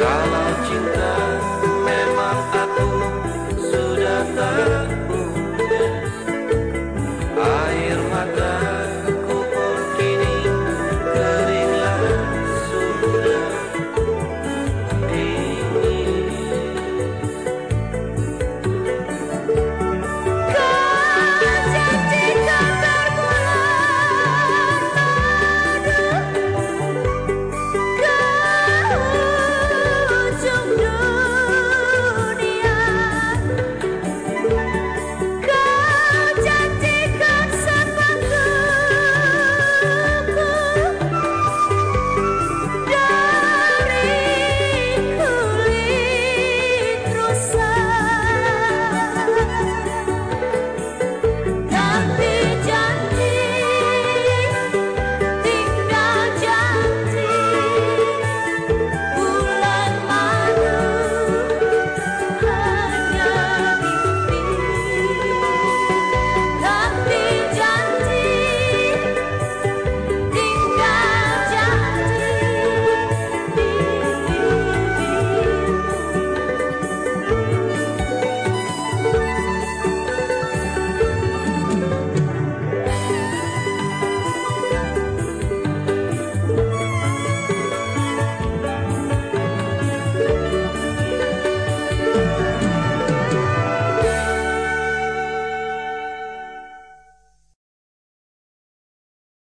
Dala